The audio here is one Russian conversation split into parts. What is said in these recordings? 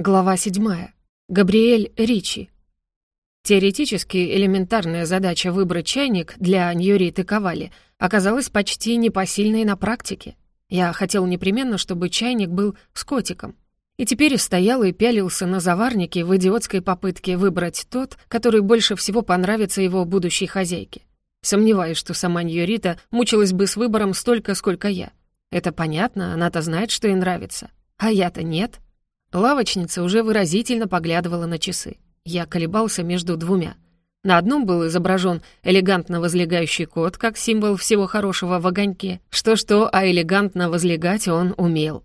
Глава 7. Габриэль Ричи. Теоретически элементарная задача выбрать чайник для Ньюриты Ковали оказалась почти непосильной на практике. Я хотел непременно, чтобы чайник был с котиком. И теперь стоял и пялился на заварнике в идиотской попытке выбрать тот, который больше всего понравится его будущей хозяйке. Сомневаюсь, что сама Ньюрита мучилась бы с выбором столько, сколько я. Это понятно, она-то знает, что ей нравится. А я-то нет. Лавочница уже выразительно поглядывала на часы. Я колебался между двумя. На одном был изображен элегантно возлегающий кот, как символ всего хорошего в огоньке. Что-что, а элегантно возлегать он умел.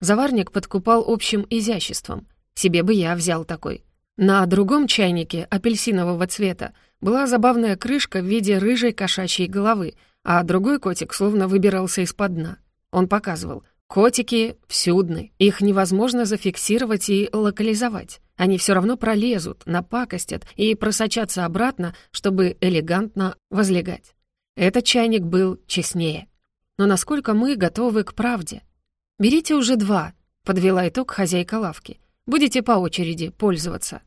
Заварник подкупал общим изяществом. Себе бы я взял такой. На другом чайнике апельсинового цвета была забавная крышка в виде рыжей кошачьей головы, а другой котик словно выбирался из-под дна. Он показывал — Котики всюдны, их невозможно зафиксировать и локализовать. Они все равно пролезут, напакостят и просочатся обратно, чтобы элегантно возлегать. Этот чайник был честнее. Но насколько мы готовы к правде? «Берите уже два», — подвела итог хозяйка лавки. «Будете по очереди пользоваться».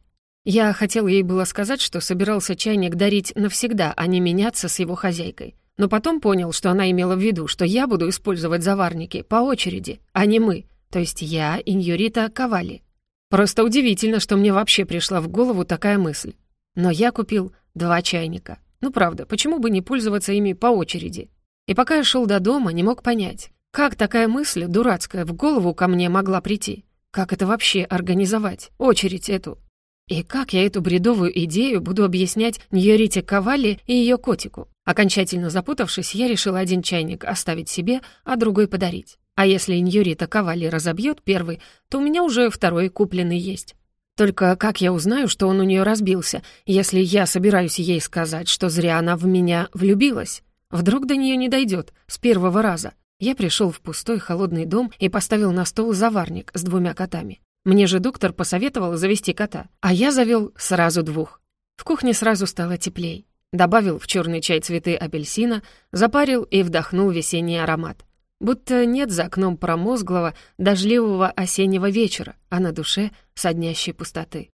Я хотел ей было сказать, что собирался чайник дарить навсегда, а не меняться с его хозяйкой но потом понял, что она имела в виду, что я буду использовать заварники по очереди, а не мы, то есть я и Ньюрита Ковали. Просто удивительно, что мне вообще пришла в голову такая мысль. Но я купил два чайника. Ну правда, почему бы не пользоваться ими по очереди? И пока я шел до дома, не мог понять, как такая мысль дурацкая в голову ко мне могла прийти? Как это вообще организовать, очередь эту? И как я эту бредовую идею буду объяснять Ньорите Ковали и ее котику? Окончательно запутавшись, я решила один чайник оставить себе, а другой подарить. А если Ньюрита Ковали разобьет первый, то у меня уже второй купленный есть. Только как я узнаю, что он у нее разбился, если я собираюсь ей сказать, что зря она в меня влюбилась? Вдруг до нее не дойдет с первого раза. Я пришел в пустой холодный дом и поставил на стол заварник с двумя котами. Мне же доктор посоветовал завести кота, а я завел сразу двух. В кухне сразу стало теплей. Добавил в черный чай цветы апельсина, запарил и вдохнул весенний аромат. Будто нет за окном промозглого, дождливого осеннего вечера, а на душе соднящей пустоты.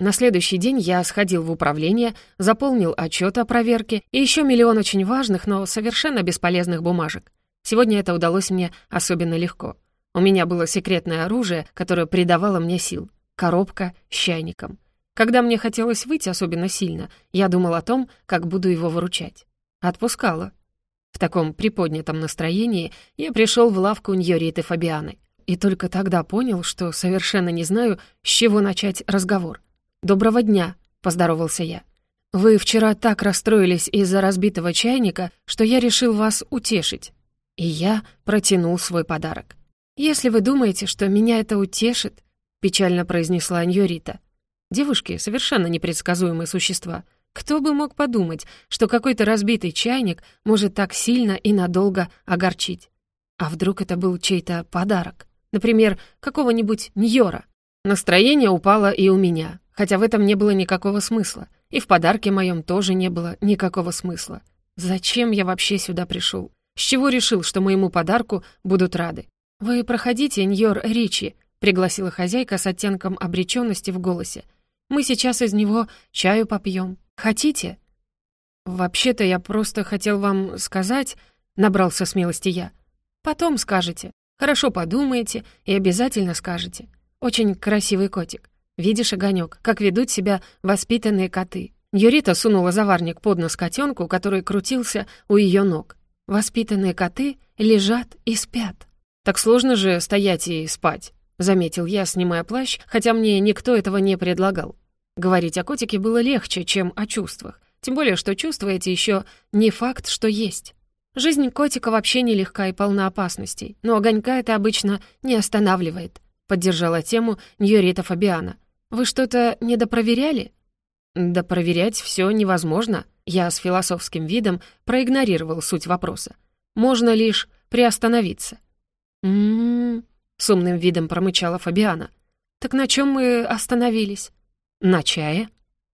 На следующий день я сходил в управление, заполнил отчет о проверке и еще миллион очень важных, но совершенно бесполезных бумажек. Сегодня это удалось мне особенно легко. У меня было секретное оружие, которое придавало мне сил. Коробка с чайником. Когда мне хотелось выйти особенно сильно, я думал о том, как буду его выручать. Отпускала. В таком приподнятом настроении я пришел в лавку Ньориты Фабианы. И только тогда понял, что совершенно не знаю, с чего начать разговор. «Доброго дня», — поздоровался я. «Вы вчера так расстроились из-за разбитого чайника, что я решил вас утешить». И я протянул свой подарок. «Если вы думаете, что меня это утешит», — печально произнесла Ньорита, Девушки — совершенно непредсказуемые существа. Кто бы мог подумать, что какой-то разбитый чайник может так сильно и надолго огорчить? А вдруг это был чей-то подарок? Например, какого-нибудь Ньора? Настроение упало и у меня, хотя в этом не было никакого смысла. И в подарке моем тоже не было никакого смысла. Зачем я вообще сюда пришел? С чего решил, что моему подарку будут рады? «Вы проходите, Ньор Ричи», — пригласила хозяйка с оттенком обреченности в голосе. Мы сейчас из него чаю попьем. Хотите?» «Вообще-то я просто хотел вам сказать...» — набрался смелости я. «Потом скажете. Хорошо подумаете и обязательно скажете. Очень красивый котик. Видишь, огонек, как ведут себя воспитанные коты». Юрита сунула заварник под нос котенку, который крутился у ее ног. «Воспитанные коты лежат и спят». «Так сложно же стоять и спать», — заметил я, снимая плащ, хотя мне никто этого не предлагал. Говорить о котике было легче, чем о чувствах, тем более, что чувства эти еще не факт, что есть. Жизнь котика вообще нелегка и полна опасностей, но огонька это обычно не останавливает, поддержала тему Ньорита Фабиана. Вы что-то недопроверяли? Да проверять все невозможно. Я с философским видом проигнорировал суть вопроса. Можно лишь приостановиться. «М-м-м», с умным видом промычала Фабиана. «Так на чем мы остановились?» «На чае?»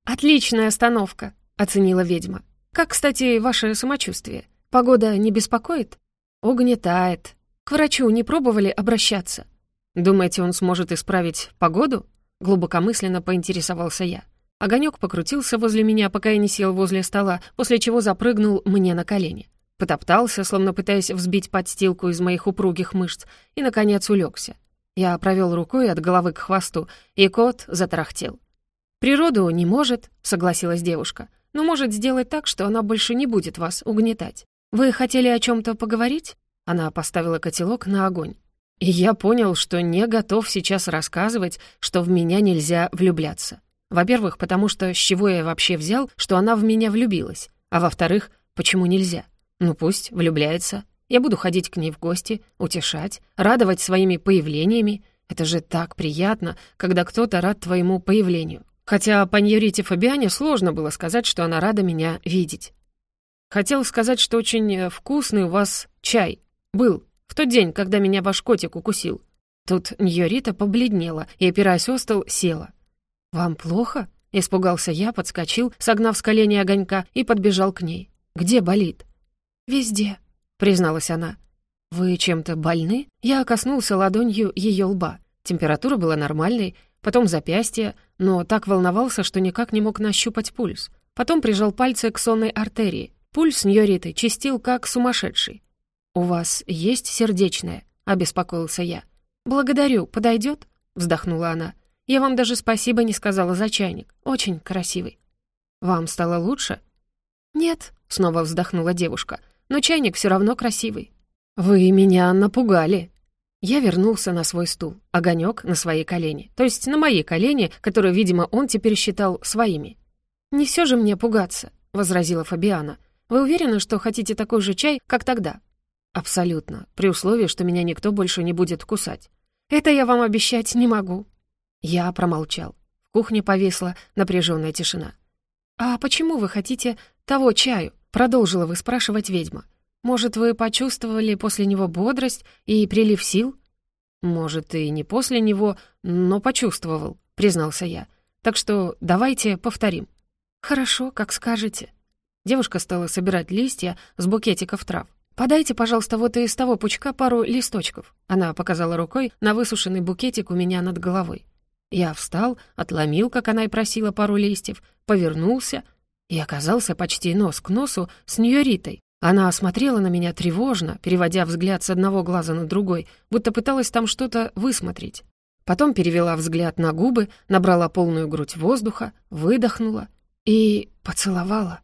«Отличная остановка», — оценила ведьма. «Как, кстати, ваше самочувствие? Погода не беспокоит?» «Угнетает. К врачу не пробовали обращаться?» Думаете, он сможет исправить погоду?» Глубокомысленно поинтересовался я. Огонек покрутился возле меня, пока я не сел возле стола, после чего запрыгнул мне на колени. Потоптался, словно пытаясь взбить подстилку из моих упругих мышц, и, наконец, улегся. Я провел рукой от головы к хвосту, и кот затарахтел. «Природу не может», — согласилась девушка, «но может сделать так, что она больше не будет вас угнетать. Вы хотели о чем то поговорить?» Она поставила котелок на огонь. И я понял, что не готов сейчас рассказывать, что в меня нельзя влюбляться. Во-первых, потому что с чего я вообще взял, что она в меня влюбилась, а во-вторых, почему нельзя? Ну пусть влюбляется. Я буду ходить к ней в гости, утешать, радовать своими появлениями. Это же так приятно, когда кто-то рад твоему появлению. Хотя по Фабиане сложно было сказать, что она рада меня видеть. Хотел сказать, что очень э, вкусный у вас чай. Был. В тот день, когда меня ваш котик укусил. Тут Ньорита побледнела и, опираясь о стол, села. «Вам плохо?» — испугался я, подскочил, согнав с колени огонька и подбежал к ней. «Где болит?» «Везде», — призналась она. «Вы чем-то больны?» Я коснулся ладонью ее лба. Температура была нормальной, потом запястье, но так волновался, что никак не мог нащупать пульс. Потом прижал пальцы к сонной артерии. Пульс Ньориты чистил, как сумасшедший. «У вас есть сердечное?» — обеспокоился я. «Благодарю, подойдет?» — вздохнула она. Я вам даже спасибо не сказала за чайник. Очень красивый. Вам стало лучше? Нет, снова вздохнула девушка. Но чайник все равно красивый. Вы меня напугали. Я вернулся на свой стул, огонек на свои колени, то есть на мои колени, которые, видимо, он теперь считал своими. «Не все же мне пугаться», — возразила Фабиана. «Вы уверены, что хотите такой же чай, как тогда?» «Абсолютно, при условии, что меня никто больше не будет кусать». «Это я вам обещать не могу», я промолчал. В кухне повисла напряженная тишина. «А почему вы хотите того чаю?» — продолжила вы спрашивать ведьма. «Может, вы почувствовали после него бодрость и прилив сил?» «Может, и не после него, но почувствовал», — признался я. «Так что давайте повторим». «Хорошо, как скажете». Девушка стала собирать листья с букетиков трав. «Подайте, пожалуйста, вот из того пучка пару листочков». Она показала рукой на высушенный букетик у меня над головой. Я встал, отломил, как она и просила, пару листьев, повернулся и оказался почти нос к носу с Ньоритой. Она осмотрела на меня тревожно, переводя взгляд с одного глаза на другой, будто пыталась там что-то высмотреть. Потом перевела взгляд на губы, набрала полную грудь воздуха, выдохнула и поцеловала.